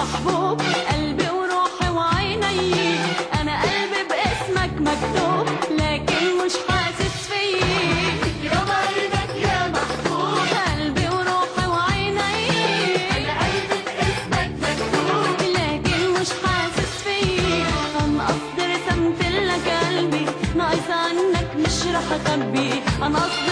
محبوب. قلبي وروحي وعيني. أنا قلبي باسمك مكتوب لكن مش حاسس فيك. يا مريضك يا محبوب. قلبي وروحي وعيني. أنا قلبي باسمك مكتوب لكن مش حاسس فيك. أنا قصدي رسمت لك قلبي ناقص عنك مش رح اخبي أنا قصدي